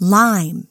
lime.